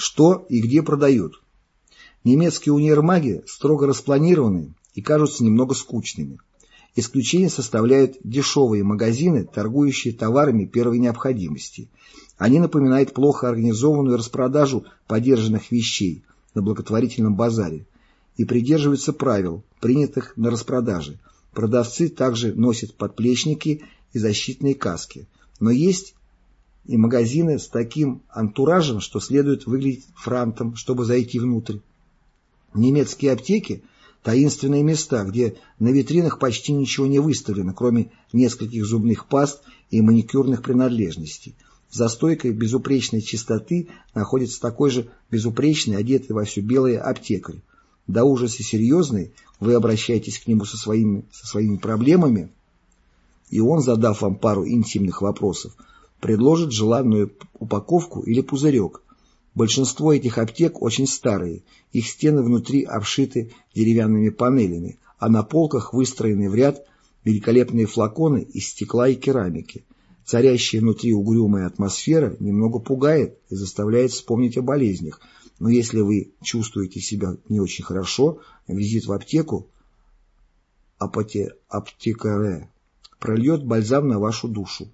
Что и где продают? Немецкие универмаги строго распланированы и кажутся немного скучными. Исключение составляют дешевые магазины, торгующие товарами первой необходимости. Они напоминают плохо организованную распродажу подержанных вещей на благотворительном базаре и придерживаются правил, принятых на распродаже. Продавцы также носят подплечники и защитные каски. Но есть и магазины с таким антуражем, что следует выглядеть франтом, чтобы зайти внутрь. Немецкие аптеки – таинственные места, где на витринах почти ничего не выставлено, кроме нескольких зубных паст и маникюрных принадлежностей. За стойкой безупречной чистоты находится такой же безупречный, одетый во все белое аптекарь. До ужаса серьезный, вы обращаетесь к нему со своими, со своими проблемами, и он, задав вам пару интимных вопросов, предложит желанную упаковку или пузырек, Большинство этих аптек очень старые, их стены внутри обшиты деревянными панелями, а на полках выстроены в ряд великолепные флаконы из стекла и керамики. Царящая внутри угрюмая атмосфера немного пугает и заставляет вспомнить о болезнях, но если вы чувствуете себя не очень хорошо, визит в аптеку апоте, аптекаре прольет бальзам на вашу душу.